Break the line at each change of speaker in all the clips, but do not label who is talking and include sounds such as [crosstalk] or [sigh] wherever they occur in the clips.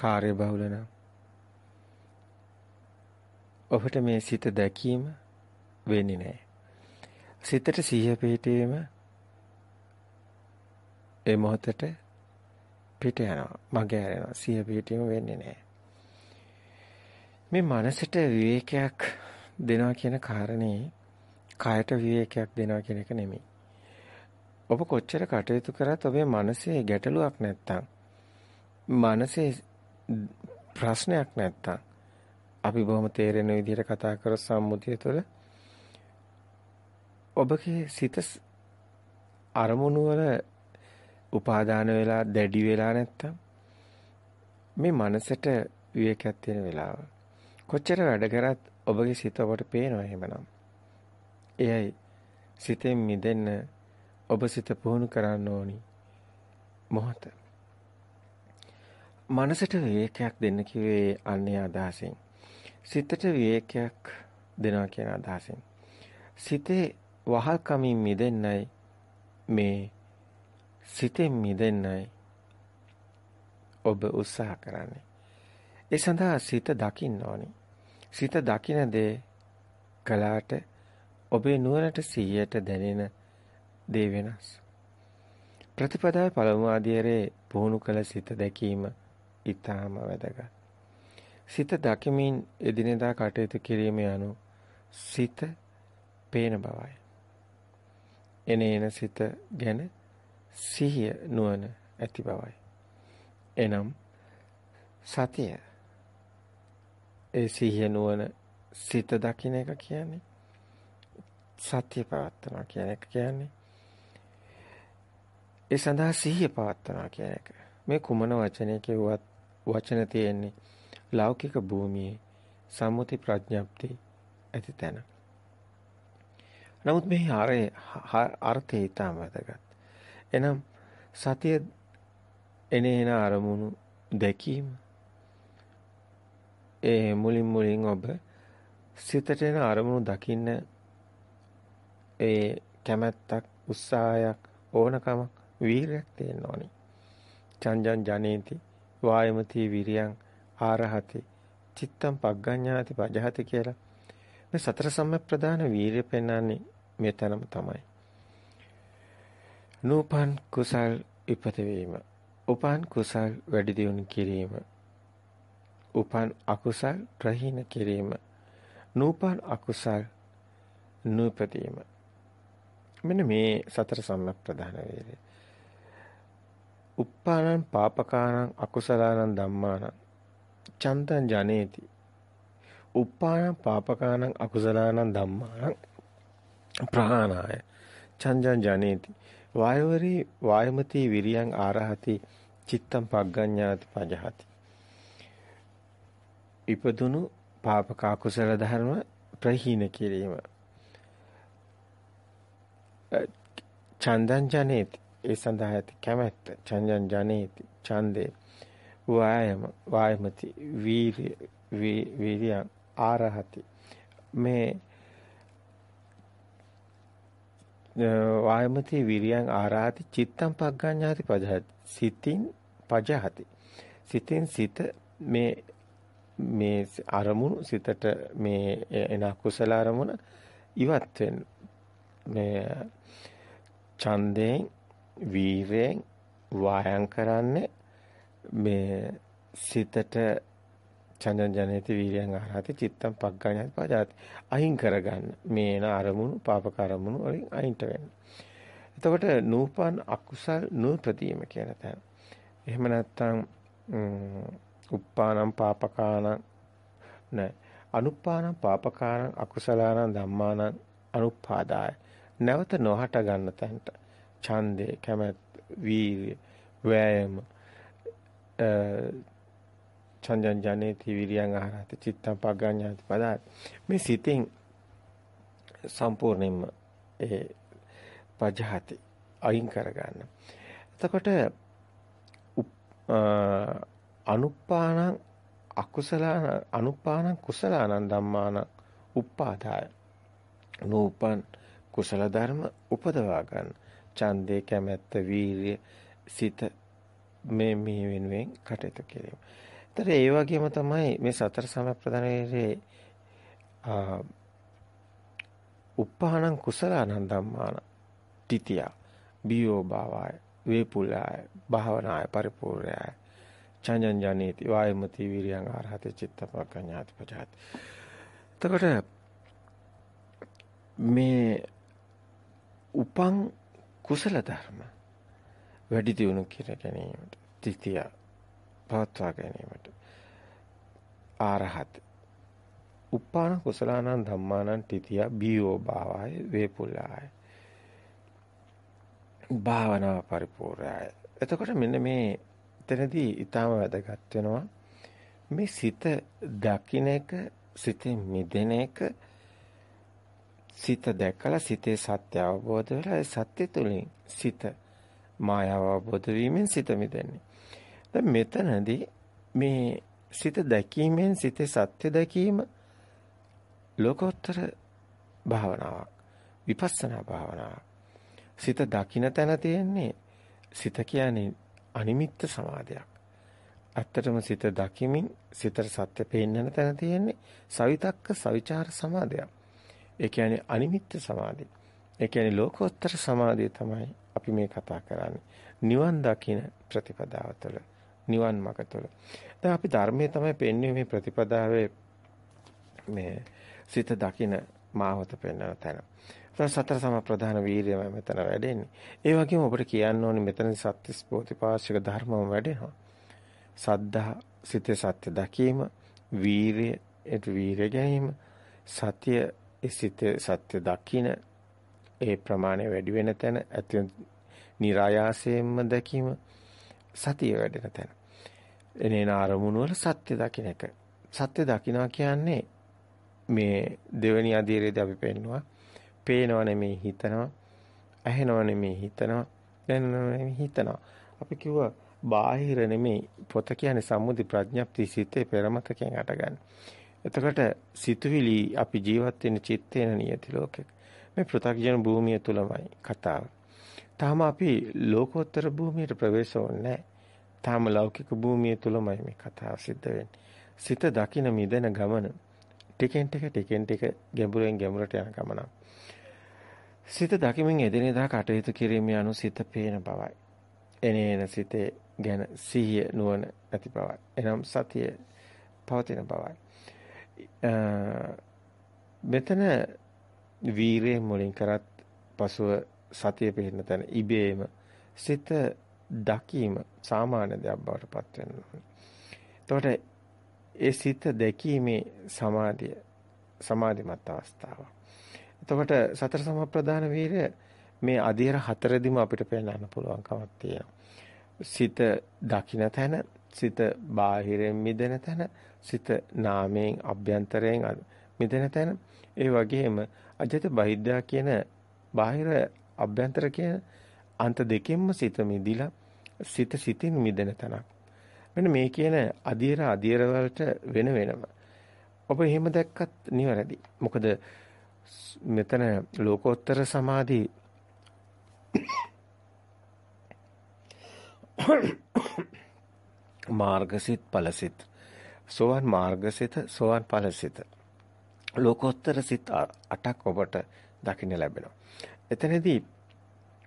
කාර්යබහුල නම් ඔබට මේ සිත දැකීම වෙන්නේ නැහැ. සිතට සිහිය පිහිටීම ඒ මොහොතට පිට යනවා. මගේ හැරෙනවා. සිහිය පිහිටීම වෙන්නේ නැහැ. මේ මනසට විවේකයක් දෙනවා කියන කාරණේ කායට විවේකයක් දෙනවා කියන එක නෙමෙයි. ඔබ කොච්චර කටයුතු කරත් ඔබේ මනසේ ගැටලුවක් නැත්තම් මනසේ ප්‍රශ්නයක් නැත්තම් අපි බොහොම තේරෙන විදිහට කතා කර සම්මුතිය තුළ ඔබගේ සිත අරමුණු වල උපාදාන වෙලා දැඩි වෙලා නැත්තම් මේ මනසට විවේකයක් තියෙන වෙලාව. කොච්චර වැඩ කරත් ඔබගේ සිත ඔබට පේනවා එහෙමනම්. එයයි සිතෙන් මිදෙන්න ඔබ සිත පුහුණු කරන්න ඕනි. මොහොත. මනසට විවේකයක් දෙන්න කිව්වේ අන්නේ අදහසින්. සිතට විවේකයක් දෙනවා කියන අදහසින්. සිතේ වහල්කමින් මිදෙන්නයි මේ සිතෙන් මිදෙන්නයි ඔබ උත්සාහ කරන්නේ. ඒ සඳහා සිත දකින්න ඕනි. සිත දකින දේ කලාට ඔබේ නුවණට සිහියට දැනෙන දේ වෙනස්. ප්‍රතිපදාවේ පළමු ආදියරේ පුහුණු කළ සිත දැකීම ඊටාම වැදගත්. සිත දකිමින් එදිනෙදා කටයුතු කිරීම යනු සිත පේන බවයි. එනේන සිත ගැන සිහිය නුවණ ඇති බවයි. එනම් සතිය ඒ සිහිය නුවණ සිත දකින්න එක කියන්නේ සත්‍ය පවත්නවා කියන එක කියන්නේ ඒ සඳහා සිහිය පවත්නවා කියන එක. මේ කුමන වචනයක වුවත් වචන තියෙන්නේ ලෞකික භූමියේ සම්මුති ප්‍රඥප්ති ඇති තැන. නමුත් මේ ආරේ අර්ථය ඊටම වැදගත්. එනම් සතිය එනේන අරමුණු දැකීම ඒ මුලින් මුලින් ඔබ සිතට එන අරමුණු දකින්න ඒ කැමැත්තක් උත්සාහයක් ඕනකමක් වීරයක් තියෙන්න ඕනි. චංජන් ජනේති වායමති විරියං ආරහති චිත්තම් පග්ගඤ්ඤාති පජහති කියලා මේ සතර සම්‍යක් ප්‍රදාන වීරිය පෙන්වන්නේ මෙතනම තමයි. නූපන් කුසල් ඉපත වීම. උපන් කුසල් වැඩි දියුණු කිරීම. උපන් අකුසල් ප්‍රහීන කිරීම. නූපන් අකුසල් නූපදීම. මෙන්න මේ සතර සම්‍යක් ප්‍රදාන වීරිය. Uppānaṁ pāpakānaṁ akusalaanaṁ dhammānaṁ චන්තං ජනේති uppānaṁ pāpakānaṁ akusalaanaṁ dhammānaṁ ප්‍රහාණාය චන්ජං ජනේති වායවරි වායමති විරියං ආරහති චිත්තං පග්ගඤ්ඤාති පජහති ඉපදුණු පාපක අකුසල ධර්ම ප්‍රහීන කිරීම චන්දං ජනේති ඒ සඳහා ඇති කැමැත්ත චංජන් ජනේති ඡන්දේ වායම වායමති වීර්ය වීර්යං ආරහති. මේ වායමති විරියං ආරහති චිත්තං පග්ගඤ්ඤාති පජහති. සිතින් පජහති. සිතින් සිත මේ මේ අරමුණු සිතට මේ එන කුසල අරමුණ ඉවත් වෙන මේ ඡන්දයෙන් වීරයෙන් වායම් කරන්නේ මේ සිතට චන්දන ජනිත වීර්යයන් ආරහති චිත්තම් පග්ගණ්‍යත් පජාති. අහිං කරගන්න. මේ එන අරමුණු පාපක අරමුණු වලින් අයින්ට වෙන්න. එතකොට නූපන් අකුසල් නූපදීම කියන තැන. එහෙම නැත්නම් උප්පානම් පාපකානම් නෑ. අනුප්පානම් පාපකානම් අකුසලානම් ධම්මානම් අනුපාදාය නැවත නොහට ගන්න තැනට. ඡන්දේ කැමැත්ත වීර්ය වෑයම චන්ජන් ජනේති විරියං ආහාරති චිත්තං පග්ගඤ්ඤාති පදාත් මේ සිතින් සම්පූර්ණයෙන්ම ඒ පජහති අයින් කරගන්න. එතකොට අනුපානං අකුසලාන අනුපානං කුසලානං ධම්මාන උපාදාය නූපන් කුසල ධර්ම උපදවා ගන්න. ඡන්දේ කැමැත්ත වීරිය සිත මේ මේ වෙනුවෙන් කටයුතු කිරීම. ତර ඒ වගේම තමයි මේ සතර සමප්‍රදාන වේරේ උප්පහානං කුසලානං ධම්මාන තිතිය බියෝ භාවය වේපුලාය භාවනාය පරිපූර්ණය චඤ්ඤං ජනේති වායමති විරියං ආරහත චිත්තපකඤ්ඤාති පජාති එතකොට මේ උපං කුසල ධර්ම වැඩි දියුණු කර ගැනීමට තිතිය පවත්වා ගැනීමට ආරහත. උපාන කුසලානං ධම්මානං තිතිය බියෝ භාවය වේපුලාය. භාවනාව පරිපූර්ණයි. එතකොට මෙන්න මේ එතනදී ඊටාම වැදගත් වෙනවා මේ සිත දකින්න එක සිතෙන් මිදෙන එක සිත දැකලා සිතේ සත්‍ය අවබෝධ වෙලා ඒ සත්‍ය තුලින් සිත මායාව අවබෝධ වීමෙන් සිත මිදෙන්නේ. දැන් මෙතනදී මේ සිත දැකීමෙන් සිතේ සත්‍ය දැකීම ලෝකෝත්තර භාවනාවක් විපස්සනා භාවනාවක්. සිත දකින්න තැන තියෙන්නේ සිත කියන්නේ අනිමිත්ත සමාධියක්. ඇත්තටම සිත දකිමින් සිතට සත්‍ය පේන්නන තැන තියෙන්නේ සවිතක්ක සවිචාර සමාධියක්. ඒ කියන්නේ අනිමිත්ත සමාධිය. ඒ කියන්නේ ලෝකෝත්තර සමාධිය තමයි අපි මේ කතා කරන්නේ. නිවන් දකින ප්‍රතිපදාව තුළ නිවන් මඟ තුළ. දැන් අපි ධර්මයේ තමයි පෙන්වන්නේ මේ ප්‍රතිපදාවේ මේ සිත දකින මාවත පෙන්වන තැන. ඒතර සතර සම ප්‍රධාන වීර්යම මෙතන වැඩෙන්නේ. ඒ වගේම ඔබට කියන්න ඕනේ මෙතන සත්‍ය ස්පෝතිපාශික ධර්මම වැඩෙනවා. සද්ධා සිතේ සත්‍ය දකීම, වීරිය, ඒ වීරිය ගැනීම, සතිය ඒ සිතේ සත්‍ය දකින ඒ ප්‍රමාණය වැඩි වෙන තැන ඇති નિરાයාසයෙන්ම දැකීම සතිය වැඩෙන තැන. එනේන අරමුණු වල සත්‍ය දකින්න එක. සත්‍ය දකින්නවා කියන්නේ මේ දෙවෙනි අධීරයේදී අපි පෙන්නවා. පේනව නෙමෙයි හිතනවා. ඇහෙනව නෙමෙයි හිතනවා. දැනෙනව නෙමෙයි හිතනවා. අපි කිව්වා බාහිර නෙමෙයි පොත කියන්නේ සම්මුති ප්‍රඥප්ති සිතේ පෙරමතකෙන් අටගන්නේ. එතකොට සිතුවිලි අපි ජීවත් වෙන චිත්තේන නියති ලෝකෙක. මේ පෘථග්ජන භූමිය තුලමයි කතාව. තාම අපි ලෝකෝත්තර භූමියට ප්‍රවේශ වෙන්නේ තාම ලෞකික භූමිය තුලමයි මේ කතාව සිද්ධ වෙන්නේ. සිත දකින මිදෙන ගමන ටිකෙන් ටික ටිකෙන් ටික ගැඹුරෙන් ගැඹුරට යන ගමනක්. සිත දකිමින් එදිනෙදා කටයුතු කිරීමේ අනු සිත පේන බවයි. එනේන සිතේ ගැන සිහිය නුවණ ඇති බවයි. එනම් සතිය පවතින බවයි. මෙතන වීරයෙන් මුලින් කරත් පසුව සතිය පිළින තැන ඉබේම සිත දකීම සාමාන්‍ය දෙයක් බවට පත් වෙනවා. එතකොට ඒ සිත දැකීමේ සමාධිය සමාධිමත් අවස්ථාව. එතකොට සතර සමප්‍රදාන වීරය මේ අධීර හතරදිම අපිට පෙන්වන්න පුළුවන්කමක් තියෙනවා. සිත දකින්න තැන, සිත බාහිරෙන් මිදෙන තැන, සිත නාමයෙන් අභ්‍යන්තරයෙන් මිදෙන තැන. ඒ වගේම අජත බහිද්දා කියන බාහිර අභ්‍යන්තර කියන අන්ත දෙකෙන්ම සිත මිදිලා සිත සිතින් මිදෙන තැනක්. මෙන්න මේ කියන අධීර අධීර වලට වෙන වෙනම. ඔබ එහෙම දැක්කත් නිවැරදි. මොකද මෙතන ලෝකෝත්තර සමාධි [coughs] මාර්ගසිත ඵලසිත සෝවන් මාර්ගසිත සෝවන් ඵලසිත ලෝකෝත්තර සිත අටක් ඔබට දකින්න ලැබෙනවා. එතනදී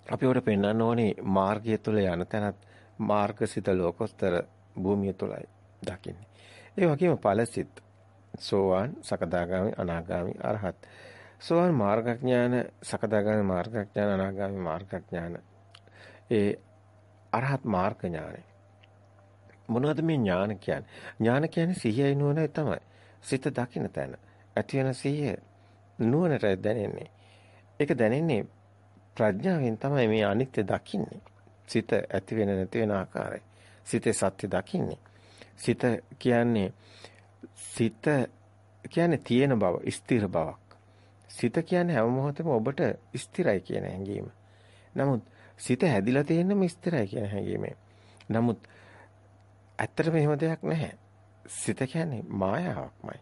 අපි උඩ පෙන්වන්න ඕනේ මාර්ගය තුල යන තැනත් මාර්ගසිත ලෝකෝත්තර භූමිය තුලයි දකින්නේ. ඒ වගේම ඵලසිත සෝවාන් සකදාගාමි අනාගාමි අරහත් සෝවාන් මාර්ගඥාන සකදාගාමි මාර්ගඥාන අනාගාමි මාර්ගඥාන ඒ අරහත් මාර්ග ඥානයි මොනවද මේ ඥාන කියන්නේ? ඥාන කියන්නේ සිහියයි නුවණයි තමයි. සිත දකින්න තැන. ඇති වෙන සිහිය නුවණට දැනෙන්නේ. ඒක දැනෙන්නේ ප්‍රඥාවෙන් තමයි මේ අනිත්‍ය දකින්නේ. සිත ඇති වෙන නැති වෙන ආකාරය. සිතේ සත්‍ය දකින්නේ. සිත කියන්නේ සිත කියන්නේ තියෙන බව, ස්ථිර බවක්. සිත කියන්නේ හැම මොහොතෙම ඔබට ස්ථිරයි කියන හැඟීම. නමුත් සිත හැදිලා තියෙනම ස්ථිරයි කියන හැඟීමෙන්. නමුත් ඇත්තටම එහෙම දෙයක් නැහැ. සිත කියන්නේ මායාවක්මයි.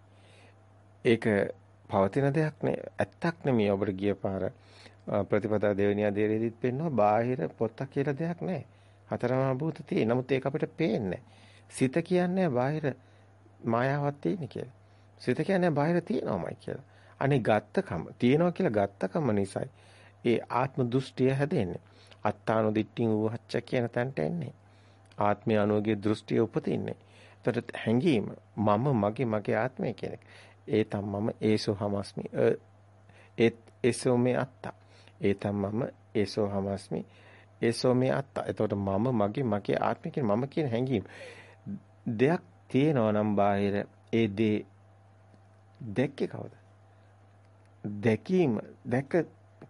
ඒක පවතින දෙයක් නේ ඇත්තක් නෙමෙයි ඔබට ගිය පාර ප්‍රතිපදා දෙවෙනියා දෙරෙදිත් පෙන්නවා බාහිර පොත්තක් කියලා දෙයක් නැහැ. හතරමහා භූත තියෙන. නමුත් ඒක අපිට පේන්නේ සිත කියන්නේ බාහිර මායාවක් තියෙන කියලා. සිත කියන්නේ බාහිර තියෙනවමයි කියලා. අනේ ගත්තකම තියෙනවා කියලා ගත්තකම නිසායි ඒ ආත්ම දෘෂ්ටිය හැදෙන්නේ. අත්තානු දිට්ඨින් උවච්ච කියන තැනට එන්නේ. ආත්මය අනුගේ දෘෂ්ටිය උපතින්නේ. එතකොට හැඟීම මම මගේ මගේ ආත්මය කියන එක. ඒ තම මම ඒසෝ හමස්මි. ඒ ඒසෝ මේ අත්තා. ඒ තම මම ඒසෝ හමස්මි. ඒසෝ මේ අත්තා. එතකොට මම මගේ මගේ ආත්මය කියන මම කියන හැඟීම. දෙයක් තියෙනවා නම් බාහිර ඒ දේ දැක්කේ කවුද? දැකීම දැක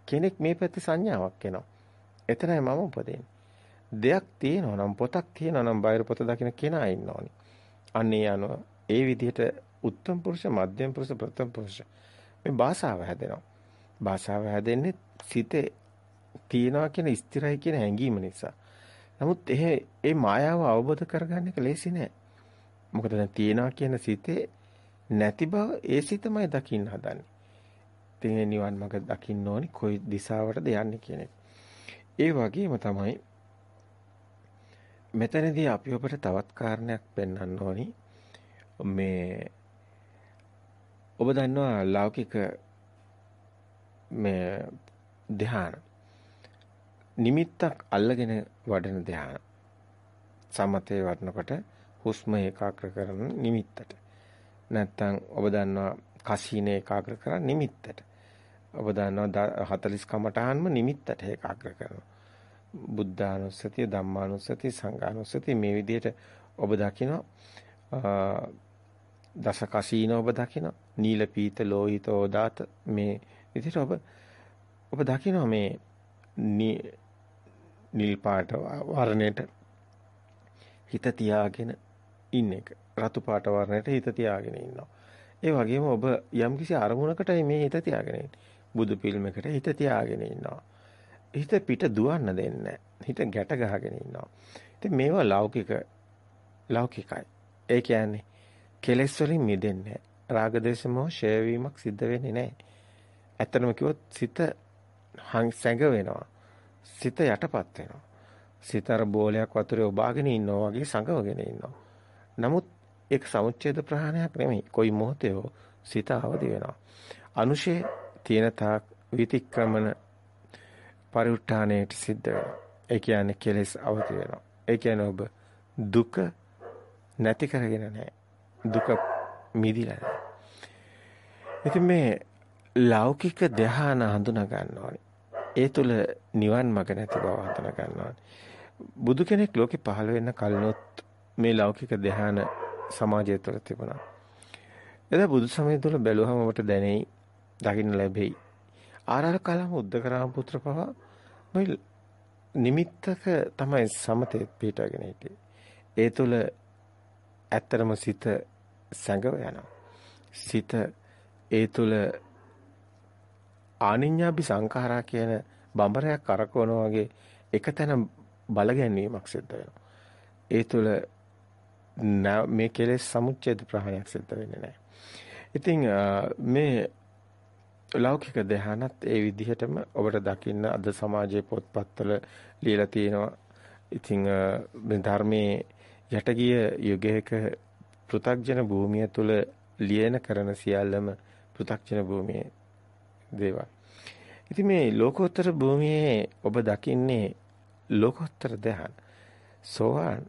කෙනෙක් මේ පැත්තේ සංඥාවක් එනවා. එතනයි මම උපදින්නේ. දෙයක් තියෙනවා නම් පොතක් තියෙනවා නම් බාහිර පොත දකින්න කෙනා ඉන්නෝනි. අන්නේ යනවා. ඒ විදිහට උත්තම පුරුෂ, මධ්‍යම පුරුෂ, ප්‍රථම පුරුෂ මේ භාෂාව හැදෙනවා. භාෂාව හැදෙන්නේ සිතේ තියනවා කියන ස්ථිරයි කියන හැඟීම නිසා. නමුත් එහෙ ඒ මායාව අවබෝධ කරගන්න එක ලේසි නෑ. මොකද දැන් තියනවා කියන සිතේ නැති බව ඒ සිතමයි දකින්න හදන්නේ. ඉතින් නිවන් මඟ දකින්න ඕනි කොයි දිශාවටද යන්නේ කියන එක. ඒ වගේම තමයි මෙතනදී අපි ඔබට තවත් කාරණයක් පෙන්වන්න ඕනි. මේ ඔබ දන්නවා ලෞකික මේ ධ්‍යාන. නිමිත්තක් අල්ලගෙන වඩන ධ්‍යාන. සමතේ වඩනකොට හුස්ම ඒකාග්‍ර කරන නිමිත්තට. නැත්තම් ඔබ දන්නවා කසීන ඒකාග්‍ර කරන නිමිත්තට. ඔබ දන්නවා 40 කමඨාන්ම නිමිත්තට ඒකාග්‍ර කරනවා. බුද්ධානුස්සතිය ධම්මානුස්සතිය සංඝානුස්සතිය මේ විදිහට ඔබ දකිනවා. දස කසීන ඔබ දකිනවා. නීල පීත ලෝහිත ඕදාත මේ විදිහට ඔබ ඔබ දකිනවා මේ නිල් පාට වර්ණයට හිත තියාගෙන ඉන්න එක. රතු පාට වර්ණයට හිත තියාගෙන ඉන්නවා. ඒ වගේම ඔබ යම්කිසි අරමුණකටයි මේ හිත තියාගෙන ඉන්නේ. බුදු පිළිමයකට හිත තියාගෙන ඉන්නවා. හිත පිට දුවන්න දෙන්නේ හිත ගැට ගහගෙන ඉන්නවා. ඉතින් මේවා ලෞකික ලෞකිකයි. ඒ කියන්නේ කෙලෙස් වලින් මිදෙන්නේ රාග දේශ මොහ ෂය වීමක් සිද්ධ වෙන්නේ නැහැ. ඇත්තම කිව්වොත් සිත සැඟ වෙනවා. සිත යටපත් වෙනවා. සිත අර බෝලයක් වතුරේ ඔබාගෙන ඉන්නවා වගේ සංගවගෙන ඉන්නවා. නමුත් ඒක සමුච්ඡේද ප්‍රහාණයක් නෙමෙයි. කොයි මොහොතේ සිත අවදි වෙනවා. අනුශේ තියෙන තාක් විතික්‍රමන පරිඋත්ථානයට සිද්ධ වෙනවා. ඒ කියන්නේ කෙලෙස් අවදි වෙනවා. ඒ කියන්නේ ඔබ දුක නැති කරගෙන නැහැ. දුක මිදිලා නැහැ. ඉතින් මේ ලෞකික ධ්‍යාන හඳුනා ගන්න ඕනේ. ඒ තුල නිවන් මඟ නැති බව හඳුනා ගන්න ඕනේ. බුදු කෙනෙක් ලෝකේ පහළ වෙන්න කලිනොත් මේ ලෞකික ධ්‍යාන සමාජය තුළ තිබුණා. එදා බුදු සමය තුළ බැලුවම ඔබට දැනෙයි, දකින්න ලැබෙයි. ආරාර කලම උද්දකරාම පුත්‍ර පවා මේ නිමිත්තක තමයි සමතේ පිටගෙන හිටියේ. ඒ තුල ඇත්තරම සිත සැඟව යනවා. සිත ඒ තුල ආනිඤ්ඤාභි සංඛාරා කියන බඹරයක් කරකවනවා වගේ එකතැන බල ගැනීමක් සිද්ධ වෙනවා. ඒ තුල මේ කෙලෙස් සමුච්ඡේද ප්‍රහාණයක් සිද්ධ වෙන්නේ නැහැ. ඉතින් මේ ලෞකික ධ්‍යානත් ඒ විදිහටම ඔබට දකින්න අද සමාජයේ පොත්පත්වල ලියලා තියෙනවා. ඉතින් මේ ධර්මයේ යටගිය යුගයක පෘ탁ජන භූමිය තුල ලියන කරන සියල්ලම පෘ탁ජන භූමියේ දේවල්. ඉතින් මේ ලෝකෝත්තර භූමියේ ඔබ දකින්නේ ලෝකෝත්තර ධ්‍යාන. සෝවාන්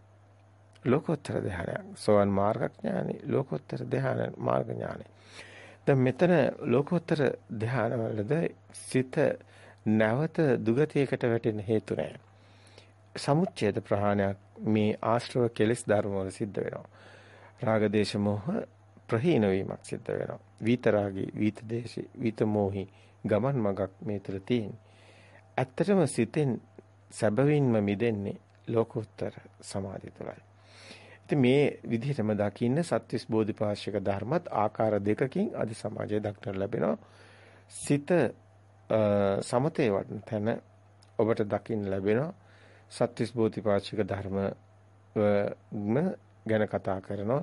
ලෝකෝත්තර ධ්‍යානයක්. සෝවාන් මාර්ගඥානෙ ලෝකෝත්තර ධ්‍යාන මාර්ග ඥානෙ. දැන් මෙතන ලෝකෝත්තර ධානවලද සිත නැවත දුගතියකට වැටෙන්න හේතු නැහැ. සමුච්ඡේද ප්‍රහාණයක් මේ ආශ්‍රව කෙලෙස් ධර්ම වල සිද්ධ වෙනවා. රාග දේශ මොහ ප්‍රහීන වීමක් සිද්ධ වෙනවා. විතරාගී, විත දේශි, විත මොහි ගමන් මගක් මේ තුළ තියෙන. ඇත්තටම සිතෙන් සැබවින්ම මිදෙන්නේ ලෝකෝත්තර සමාධිය තුළයි. ඉතින් මේ විදිහටම දකින්න සත්‍විස් බෝධිපාශික ධර්මත් ආකාර දෙකකින් අද සමාජයේ දක්නට ලැබෙනවා. සිත සමතේ වඩන තැන ඔබට දකින්න ලැබෙනවා. සත්‍විස් බෝධිපාශික ධර්ම ගැන කතා කරනවා.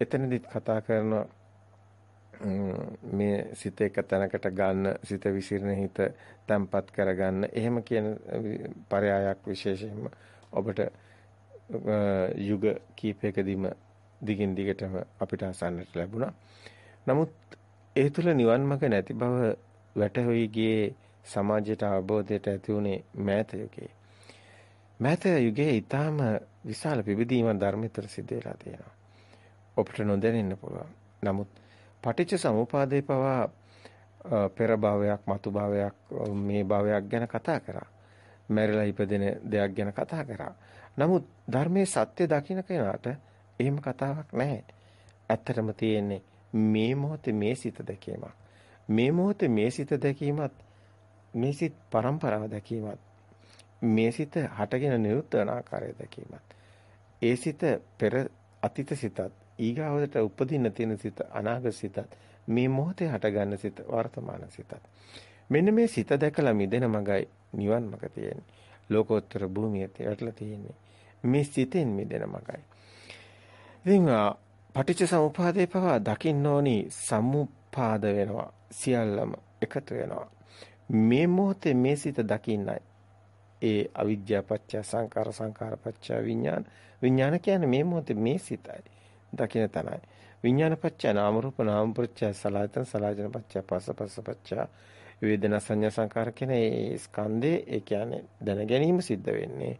එතනදිත් කතා කරන මේ සිත එක තැනකට ගන්න සිත විසිරෙන හිත තැම්පත් කරගන්න එහෙම කියන පරයායක් විශේෂයෙන්ම ඔබට යුග කීපයකදීම දිගින් දිගටම අපිට අසන්නට ලැබුණා. නමුත් ඒ තුල නිවන් මඟ නැති බව වැටහොයි ගියේ සමාජයට අවබෝධයට ඇති වුණේ මෑත යුගයේ. මෑත යුගයේ ඊටාම විශාල පිබිදීමක් ධර්මතර සිද්ධ වෙලා තියෙනවා. ඔබට නොදැනෙන්න පුළුවන්. නමුත් පටිච්ච සමුපාදේ පවා පෙර භවයක්, මතු භවයක්, මේ භවයක් ගැන කතා කරා. මැරිලා ඉපදෙන දෙයක් ගැන කතා කරා. නමුත් ධර්මයේ සත්‍ය දකින්න කෙනාට එහෙම කතාවක් නැහැ. ඇත්තටම තියෙන්නේ මේ මොහොතේ මේ සිත දැකීමක්. මේ මොහොතේ මේ සිත දැකීමත් මේ සිත් પરම්පරාව දැකීමත් මේ සිත හටගෙන නිරුද්ධ වන ආකාරය දැකීමත් ඒ සිත පෙර අතීත සිතත් ඊගාවට උපදින්න තියෙන සිත අනාගත සිතත් මේ මොහොතේ හටගන්න සිත වර්තමාන සිතත් මෙන්න මේ සිත දැකලා මිදෙන මගයි නිවන් මඟ තියෙන්නේ ලෝකෝත්තර භූමියට වැටලා තියෙන්නේ මේ සිතෙන් මිදෙන මගයි ඉතින් පටිච්ච සමුපාදේ පවා දකින්න ඕනි සම්මුපාද වෙනවා සියල්ලම එකතු වෙනවා. මේ මොහොතේ මේ සිත දකින්නයි. ඒ අවිද්‍යා පත්‍ය සංකාර සංකාර පත්‍ය විඥාන. විඥාන කියන්නේ මේ මොහොතේ මේ සිතයි. දකින තනයි. විඥාන පත්‍ය නාම රූප නාම පත්‍ය සලආයතන සලආයතන පත්‍ය පස්ස පස්ස පත්‍ය. වේදනා සංඥා සංකාර කියන ඒ ස්කන්ධේ ඒ කියන්නේ දැන ගැනීම සිද්ධ වෙන්නේ.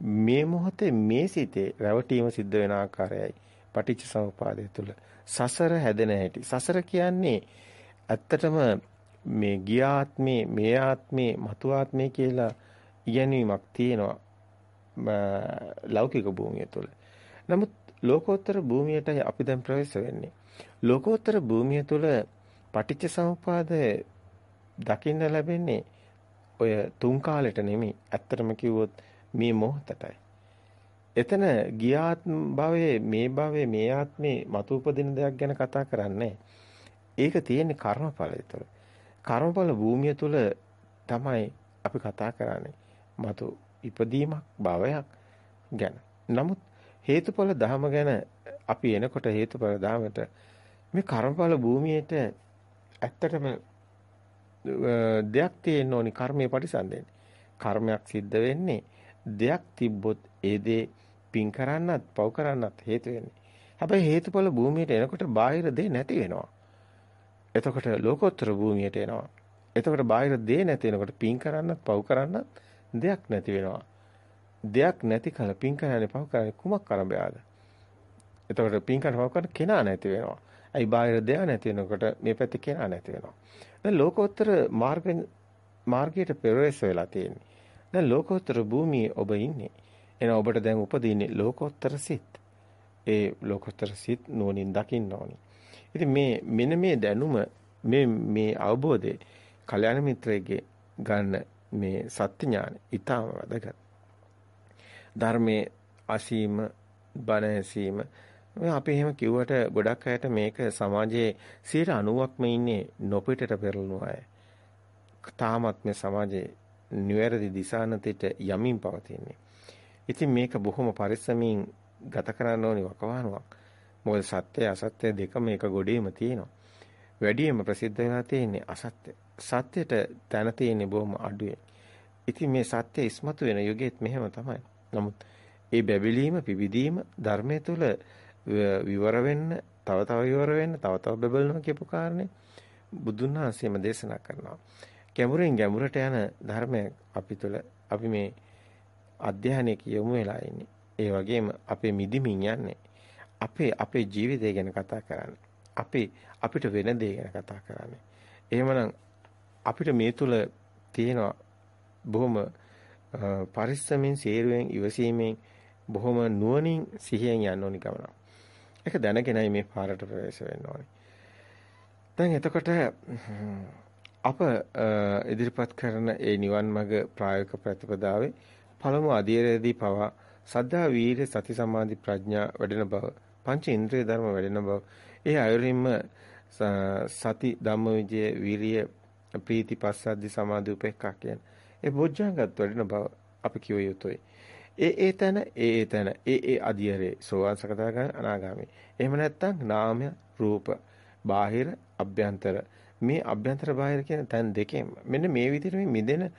මේ මොහොතේ මේ සිතේ රැවටීම සිද්ධ වෙන ආකාරයයි පටිච්ච සමුපාදය තුළ සසර හැදෙන හැටි සසර කියන්නේ ඇත්තටම මේ ගිය ආත්මේ මේ ආත්මේ මතු ආත්මේ කියලා ඉගෙනීමක් තියෙනවා ලෞකික භූමිය තුළ. නමුත් ලෝකෝත්තර භූමියටයි අපි දැන් ප්‍රවේශ වෙන්නේ. ලෝකෝත්තර භූමිය තුළ පටිච්ච සමුපාද දකින්න ලැබෙන්නේ ඔය තුන් කාලෙට නෙමෙයි. ඇත්තටම කිව්වොත් මේ මොහොතටයි. එතන ගියාත්ම භවයේ මේ භවයේ මේ ආත්මේ මතු උපදින දෙයක් ගැන කතා කරන්නේ. ඒක තියෙන්නේ කර්මඵලය තුළ. කර්මඵල භූමිය තුල තමයි අපි කතා කරන්නේ. මතු ඉපදීමක් භවයක් ගැන. නමුත් හේතුඵල ධම ගැන අපි එනකොට හේතුඵල ධමයට මේ කර්මඵල භූමියට ඇත්තටම දෙයක් තියෙන්න ඕනි කර්මයේ පරිසම්දෙන්නේ. කර්මයක් සිද්ධ වෙන්නේ දෙයක් තිබ්බොත් ඒ දේ පින් කරන්නත් පව් කරන්නත් හේතු වෙන්නේ. හැබැයි හේතුඵල භූමියට එනකොට බාහිර දේ නැති වෙනවා. එතකොට ලෝකෝත්තර භූමියට එනවා. එතකොට බාහිර දේ නැති වෙනකොට පින් කරන්නත් පව් කරන්නත් දෙයක් නැති වෙනවා. දෙයක් නැති කල පින් කරන්නේ පව් කරන්නේ කුමක් කරඹයාද? එතකොට පින් කරන පව් කරන කෙනා නැති වෙනවා. අයි බාහිර දෙයක් නැති වෙනකොට මේ පැත්තේ කෙනා නැති වෙනවා. දැන් ලෝකෝත්තර මාර්ග මාර්ගයට පෙරෙස් වෙලා තියෙන්නේ. දැන් ලෝකෝත්තර භූමියේ ඔබ ඉන්නේ. එන ඔබට දැන් උපදින්නේ ලෝකෝත්තර සිත්. ඒ ලෝකෝත්තර සිත් නෝනින් දකින්න ඕනි. ඉතින් මේ මෙන්න මේ දැනුම මේ මේ අවබෝධය කල්‍යාණ මිත්‍රයෙක්ගේ ගන්න මේ සත්‍ය ඥාන ඊටම වැදගත්. ධර්මයේ අසීම බණ ඇසීම අපි එහෙම කිව්වට ගොඩක් අයට මේක සමාජයේ 90%ක්ම ඉන්නේ නොපිටට පෙරළුණු අය. තාමත් මේ සමාජයේ නිවැරදි දිශානතයට යමින් පවතින්නේ. ඉතින් මේක බොහොම පරිස්සමින් ගත කරන්න ඕනි වකවානුවක්. මොකද සත්‍ය අසත්‍ය දෙකම එක ගොඩේම තියෙනවා. වැඩියෙන්ම ප්‍රසිද්ධ වෙලා තියෙන්නේ අසත්‍ය. සත්‍යයට තැන තියෙන්නේ බොහොම අඩුයි. ඉතින් මේ සත්‍ය ඉස්මතු වෙන යුගෙත් මෙහෙම තමයි. නමුත් ඒ බැබලීම පිබිදීම ධර්මයේ තුල විවර වෙන්න, තව තව විවර වෙන්න, තව තව බබලනවා කියපු කාරණේ බුදුන් වහන්සේම දේශනා කරනවා. ගැඹුරින් ගැඹුරට යන ධර්මයක් අපි තුල අපි මේ අධ්‍යයනයේ යොමු වෙලා ඉන්නේ. ඒ වගේම අපේ මිදිමින් යන්නේ. අපේ අපේ ජීවිතය ගැන කතා කරන්නේ. අපි අපිට වෙන දේ ගැන කතා කරන්නේ. එහෙමනම් අපිට මේ තුල තියෙන බොහොම පරිස්සමෙන් සේරුවෙන් ඉවසීමෙන් බොහොම නුවණින් සිහියෙන් යන්න ඕනි ගමන. ඒක දැනගෙනයි මේ පාරට ප්‍රවේශ වෙන්න ඕනි. දැන් එතකොට අප ඉදිරිපත් කරන ඒ නිවන් මඟ ප්‍රායෝගික ප්‍රතිපදාවේ පළමු අධීරයේදී පවා සද්ධා වීර්ය සති සමාධි ප්‍රඥා වැඩෙන බව පංච ඉන්ද්‍රිය ධර්ම වැඩෙන බව ඒ අයුරින්ම සති ධම්මවිජය වීරිය ප්‍රීති පස්සද්ධි සමාධි උපේක්ඛා කියන ඒ බොජ්ජංගත් වැඩෙන බව අපි කිව යුතුයි. ඒ ඒ තැන ඒ ඒ තැන ඒ ඒ අධියරේ සෝවාන් සකදාගාමී අනාගාමී. එහෙම නැත්නම් නාමය රූප බාහිර අභ්‍යන්තර මේ අභ්‍යන්තර බාහිර කියන තැන් දෙකෙන් මෙන්න මේ විදිහට මේ මිදෙන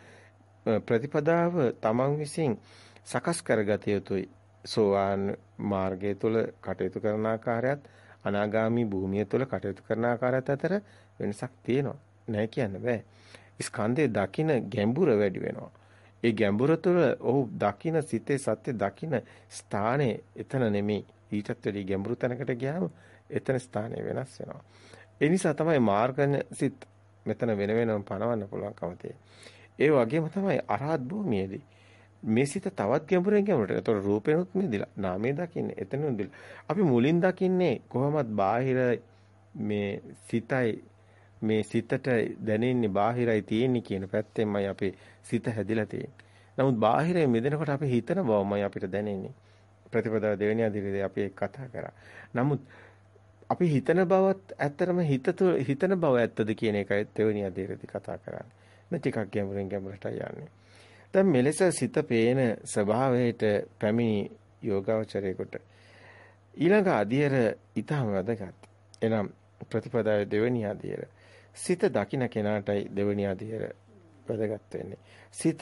ප්‍රතිපදාව තමන් විසින් සකස් කරගත යුතුයි. සෝවාන් මාර්ගය තුල කටයුතු කරන ආකාරයත් අනාගාමි භූමිය තුල කටයුතු කරන ආකාරයත් අතර වෙනසක් තියෙනවා. නෑ කියන්න බෑ. ස්කන්ධයේ දකින ගැඹුර වැඩි වෙනවා. ඒ ගැඹුර තුළ ඔහු දකින සිතේ සත්‍ය දකින ස්ථානේ එතන නෙමෙයි. ඊටත් වැඩි ගැඹුරු තැනකට ගියාම එතන ස්ථානේ වෙනස් වෙනවා. ඒ නිසා තමයි මාර්ගන සිත් මෙතන වෙන වෙනම පනවන්න පුළුවන්කම ඒ වගේම තමයි අරහත් භූමියේදී මේ සිත තවත් ගැඹුරෙන් ගැඹුරට. ඒතකොට රූපේනොත් මිදිලා නාමයේ දකින්නේ එතනින් මිදිලා. අපි මුලින් දකින්නේ කොහොමත් බාහිර මේ සිතයි මේ සිතට දැනෙන්නේ බාහිරයි තියෙන්නේ කියන පැත්තෙන්මයි අපේ සිත හැදිලා තියෙන්නේ. නමුත් බාහිරයෙන් මිදෙනකොට අපි හිතන බවමයි අපිට දැනෙන්නේ. ප්‍රතිපදාව දෙවෙනි අදිරියේ අපි ඒක කතා කරා. නමුත් අපි හිතන බවත් ඇත්තටම හිත හිතන බව ඇත්තද කියන එකයි දෙවෙනි අදිරියේදී කතා කරන්නේ. මේ ටිකක් ගැඹුරින් ගැඹුරට යන්නේ. දැන් මෙලෙස සිත පේන ස්වභාවයට පැමිණි යෝගාවචරයේකට ඊළඟ අධියර ඊටම වැදගත්. එනම් ප්‍රතිපදාවේ දෙවෙනි අධියර සිත දකින්න කෙනාටයි දෙවෙනි අධියර වැදගත් වෙන්නේ. සිත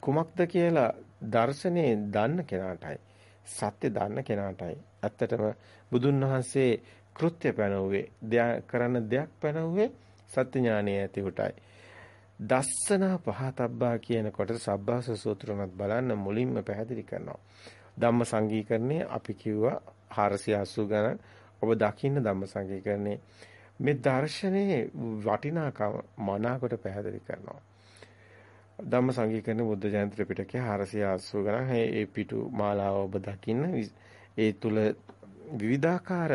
කුමක්ද කියලා දර්ශනේ දන්න කෙනාටයි සත්‍ය දන්න කෙනාටයි ඇත්තටම බුදුන් වහන්සේ කෘත්‍ය පැනවුවේ කරන්න දෙයක් පැනවුවේ සත්‍ය ඥානය ඇති උටයි. දස්සන පහතබ්බා කියන කොට සබ්බාස සූත්‍රමත් බලන්න මුලින්ම පැහැදිලි කරනවා. ධම්ම සංගීකරණේ අපි කිව්වා 480 ගණන් ඔබ දකින්න ධම්ම සංගීකරණේ මේ දර්ශනයේ වටිනාකම මනාකොට පැහැදිලි කරනවා. ධම්ම සංගීකරණ බුද්ධ ජයන්ති ත්‍රිපිටකයේ 480 ගණන් ඒ පිටු මාලාව ඔබ දකින්න ඒ තුල විවිධාකාර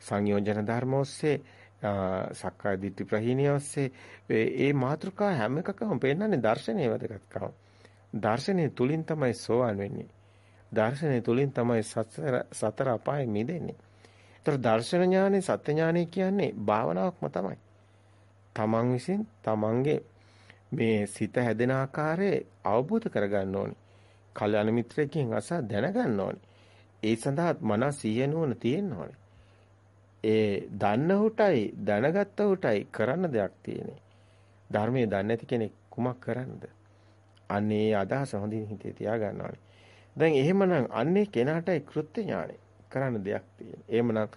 සංයෝජන ධර්ම ඔස්සේ සක්කාය දිට්ඨි ප්‍රහීනිය ඔස්සේ ඒ මාතෘකා හැම එකකම පෙන්නන්නේ දර්ශනීය වැදගත්කම. දර්ශනය තුලින් තමයි සෝවන් වෙන්නේ. දර්ශනය තුලින් තමයි සතර අපායෙ මිදෙන්නේ. ඒතර දර්ශන ඥානෙ සත්‍ය ඥානෙ කියන්නේ භාවනාවක්ම තමයි. තමන් විසින් තමන්ගේ මේ සිත හැදෙන ආකාරය අවබෝධ කරගන්න ඕනි. කල්‍යාණ මිත්‍රයෙක්ගෙන් අසා දැනගන්න ඕනි. ඒ සඳහා මනස සිහිය නුවණ තියෙන්න ඕනි. ඒ දන්න උටයි දැනගත්ත උටයි කරන්න දෙයක් තියෙන්නේ. ධර්මයේ දන්නේ නැති කෙනෙක් කුමක් කරන්නද? අන්නේ අදහස හොඳින් හිතේ තියාගන්න ඕනි. දැන් එහෙමනම් අන්නේ කෙනාටයි කෘත්‍ය ඥානෙ කරන්න දෙයක් තියෙනවා. එහෙමනම්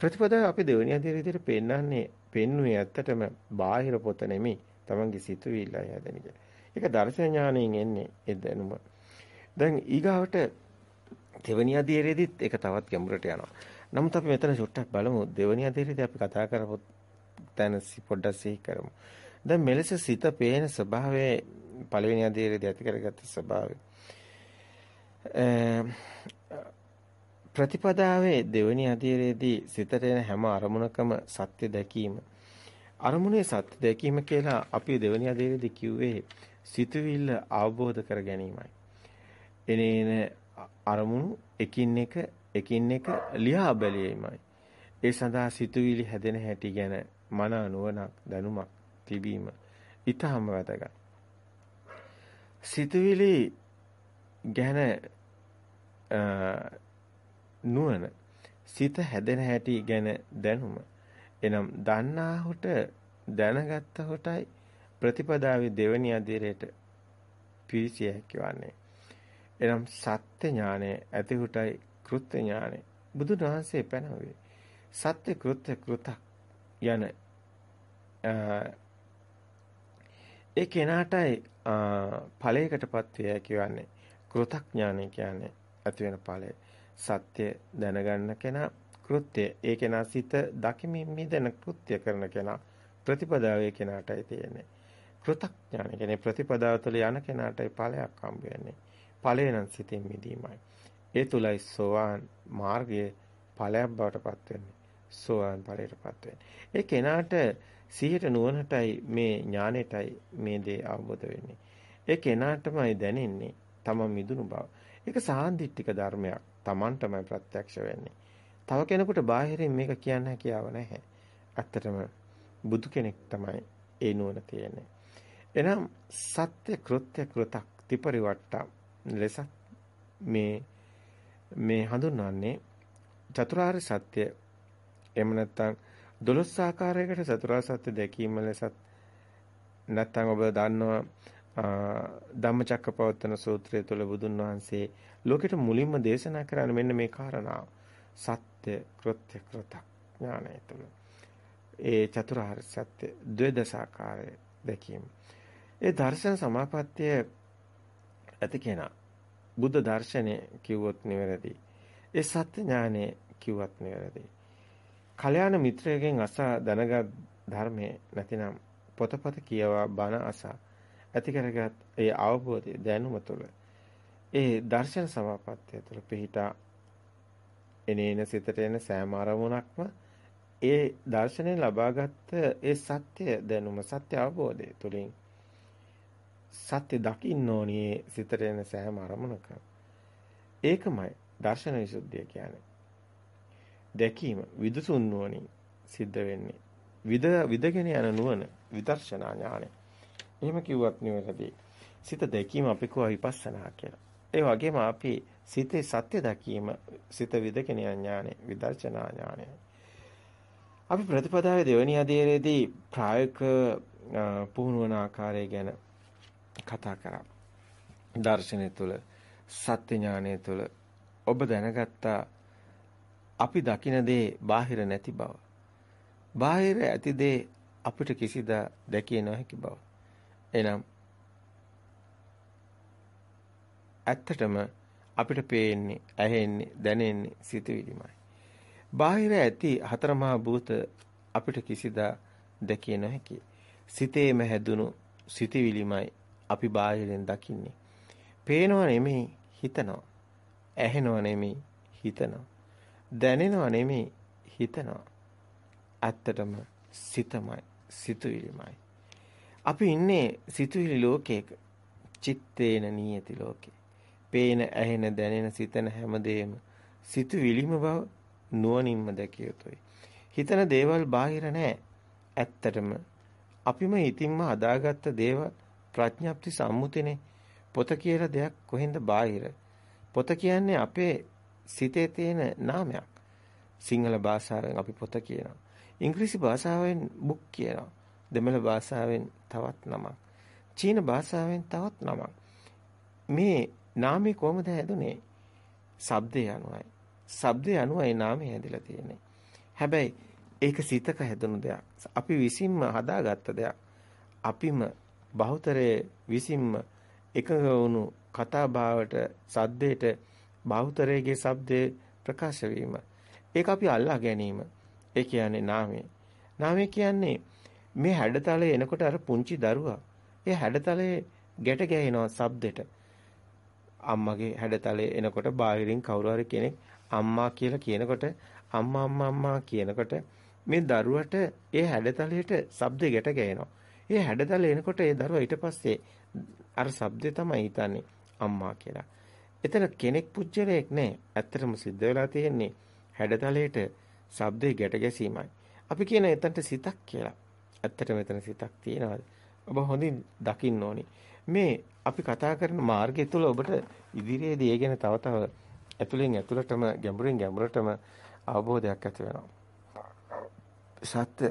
ප්‍රතිපදාව අපි දෙවෙනි අධ්‍යය විදිහට පෙන්වන්නේ පෙන්නුවේ ඇත්තටම බාහිර පොත නෙමෙයි. තමන්ගේ සිතුවිල්ලයි හැදෙන එක. ඒක දර්ශන ඥාණයෙන් එන්නේ ඒ දැනුම. දැන් ඊගාවට දෙවෙනි අධ්‍යයයේදීත් ඒක තවත් ගැඹුරට යනවා. නමුත් අපි මෙතන චුට්ටක් බලමු දෙවෙනි අධ්‍යයයේදී අපි කතා කරපු තැන පොඩ්ඩක් සිහි කරමු. දැන් මෙලෙස සිත පේන ස්වභාවයේ පළවෙනි අධ්‍යයයේදී ඇති කරගත්ත ස්වභාවය ප්‍රතිපදාවේ දෙවෙනි අධීරයේදී සිතට එන හැම අරමුණකම සත්‍ය දැකීම අරමුණේ සත්‍ය දැකීම කියලා අපි දෙවෙනි අධීරයේදී කිව්වේ සිතුවිල්ල අවබෝධ කර ගැනීමයි. එනේන අරමුණු එකින් එක එකින් එක ලියා බැලීමයි. ඒ සඳහා සිතුවිලි හැදෙන හැටි ගැන මන නුවණක් දැනුමක් තිබීම ඊටම වැදගත්. සිතුවිලි ගැන නුවණ සිත හැදෙන හැටි ගැන දැනුම එනම් දන්නාහුට දැනගත්ත හොටයි ප්‍රතිපදාවේ දෙවැනි අධීරයට පිරිසිය හැකිවන්නේ එනම් සත්‍ය ඥානය ඇතිහුටයි කෘත්‍ය ඥානය බුදුන් වහන්සේ පැනවුවේ සත්‍ය කෘත්‍ය කෘතක් යන ඒ කෙනාටයි ඵලයකටපත් වේ හැකිවන්නේ කෘතඥානය කියන්නේ ඇති වෙන ඵලය. සත්‍ය දැනගන්න කෙනා කෘත්‍ය. ඒ කෙනා සිත දකිමින් මිදෙන කෘත්‍ය කරන කෙනා ප්‍රතිපදාවේ කෙනාටයි තියෙන්නේ. කෘතඥාන කියන්නේ ප්‍රතිපදාව තුළ යන කෙනාටයි ඵලයක් හම්බ වෙන්නේ. ඵලය නම් සිතින් මිදීමයි ඒ තුලයි සෝවාන් මාර්ගයේ ඵලයක් බවට පත් වෙන්නේ සෝවාන් ඵලයටපත් වෙන්නේ ඒ කෙනාට සිහියට නුවණටයි මේ ඥානෙටයි මේ දේ අවබෝධ වෙන්නේ ඒ කෙනාටමයි දැනෙන්නේ තමන් මිදුණු බව ඒක සාන්දිටික ධර්මයක් Tamanටමයි ප්‍රත්‍යක්ෂ වෙන්නේ. තව කෙනෙකුට බාහිරින් මේක කියන්න හැකියාව නැහැ. ඇත්තටම බුදු කෙනෙක් තමයි ඒ නුවණ තියෙන්නේ. එනම් සත්‍ය කෘත්‍ය කෘතක් ත්‍රිපරිවට්ට ලෙස මේ මේ හඳුන්වන්නේ චතුරාර්ය සත්‍ය එහෙම නැත්නම් දොළොස් ආකාරයකට චතුරාර්ය සත්‍ය දැකීම ලෙසත් නැත්නම් ඔබ දන්නවා ධම්මචක්කපවත්තන සූත්‍රය තුළ බුදුන් වහන්සේ ලෝකෙට මුලින්ම දේශනා කරන්නේ මෙන්න මේ කාරණාව. සත්‍ය කෘත්‍ය කෘතක් ඥානය තුළ. ඒ චතුරාර්ය සත්‍ය ද්වේදසාකාරය දැකීම. ඒ දර්ශන සමාපත්තිය ඇති කෙනා බුද්ධ දර්ශනය කිව්වොත් නිවැරදි. ඒ සත්‍ය ඥානය කිව්වත් නිවැරදි. කල්‍යාණ මිත්‍රයෙක්ගෙන් අසා දැනගත් ධර්මයේ නැතිනම් පොතපත කියවා බණ අසා ඇති කරගත් ඒ අවබෝධය දැනුම තුළ ඒ දර්ශන සමාපත්තිය තුළ පිහිටා එනේන සිතට එන සෑම අරමුණක්ම ඒ දර්ශනයෙන් ලබාගත් ඒ සත්‍ය දැනුම සත්‍ය අවබෝධය තුළින් සත්‍ය දකින්න ඕනේ සිතට එන සෑම අරමුණක ඒකමයි දර්ශන විසුද්ධිය කියන්නේ. දැකීම විදසුන් නුවණින් සිද්ධ වෙන්නේ. විද විදගෙන යන නුවණ විදර්ශනා ඥානය එහෙම කිව්වත් නෙවෙයි සිත දැකීම අපි කෝ විපස්සනා කියලා. ඒ වගේම අපි සිතේ සත්‍ය දැකීම සිත විදගෙන යන ඥානය විදර්ශනා ඥානය අපි ප්‍රතිපදාවේ දෙවැනි අධීරයේදී ප්‍රායෝගික පුහුණුවන ආකාරය ගැන කතා කරා. දර්ශනය තුළ සත්‍ය ඥානය තුළ ඔබ දැනගත්තා අපි දකින දේ බාහිර නැති බව. බාහිර ඇති දේ අපිට කිසිදා දැකිය නොහැකි බව. එනම් ඇත්තටම අපිට පේන්නේ, ඇහෙන්නේ, දැනෙන්නේ සිතුවිලිමයි. බාහිර ඇති හතරමහා භූත අපිට කිසිදා දැකිය නොහැකි. සිතේම හැදුණු සිතවිලිමයි අපි බාහිරෙන් දකින්නේ. පේනව නෙමෙයි හිතනවා. ඇහෙනව නෙමෙයි හිතනවා. දැනෙනව නෙමෙයි හිතනවා. ඇත්තටම සිතමයි සිතුවිලිමයි. අපි ඉන්නේ සිතුවිලි ලෝකයක. චිත්තේන නියති ලෝකේ. පේන ඇහෙන දැනෙන සිතන හැමදේම සිතුවිලිම බව නුවණින්ම දැකිය යුතුයි. හිතන දේවල් බාහිර නෑ. ඇත්තටම අපිම හිතින්ම හදාගත්ත දේවල් ප්‍රඥප්ති සම්මුතිනේ. පොත කියලා දෙයක් කොහෙන්ද බාහිර? පොත කියන්නේ අපේ සිතේ තියෙන නාමයක්. සිංහල භාෂාවෙන් අපි පොත කියනවා. ඉංග්‍රීසි භාෂාවෙන් බුක් කියනවා. දෙමළ භාෂාවෙන් තවත් නමක්. චීන භාෂාවෙන් තවත් නමක්. මේ නාමය කොහොමද හැදුනේ? ශබ්දය අනුවයි. ශබ්දය අනුවයි නාමය හැදිලා තියෙන්නේ. හැබැයි ඒක සිතක හැදුණු දෙයක්. අපි විසින්ම හදාගත්ත දෙයක්. අපිම බහුතරයේ විසින්ම එකඟ වුණු කතා භාවට සද්දේට බහුතරයේ ශබ්දේ ප්‍රකාශ වීම. ඒක අපි අල්ලා ගැනීම. ඒ කියන්නේ නාමය. නාමය කියන්නේ මේ හැඩතලේ එනකොට අර පුංචි දරුවා ඒ හැඩතලේ ගැට ගැහෙනවා ශබ්දෙට. අම්මගේ හැඩතලේ එනකොට බාහිරින් කවුරු හරි කෙනෙක් අම්මා කියලා කියනකොට අම්මා අම්මා අම්මා කියනකොට මේ දරුවට ඒ හැඩතලයට ශබ්ද ගැට ගැහෙනවා. ඒ හැඩතල එනකොට ඒ දරුවා ඊට පස්සේ අර ශබ්දේ තමයි හිතන්නේ අම්මා කියලා. එතන කෙනෙක් පුජ්‍යලයක් නෑ. ඇත්තටම සිද්ධ වෙලා තියෙන්නේ හැඩතලයට ශබ්දේ ගැට ගැසීමයි. අපි කියන එතනට සිතක් කියලා. ඇත්තටම එතන සිතක් තියනවාද? ඔබ හොඳින් දකින්න ඕනි. මේ අපි කතා කරන මාර්ගය තුළ ඔබට ඉදිරියේදී ඒ ගැන තව තව ඇතුලෙන් ඇතුලටම ගැඹුරින් ගැඹුරටම අවබෝධයක් ඇති වෙනවා. සත්‍ය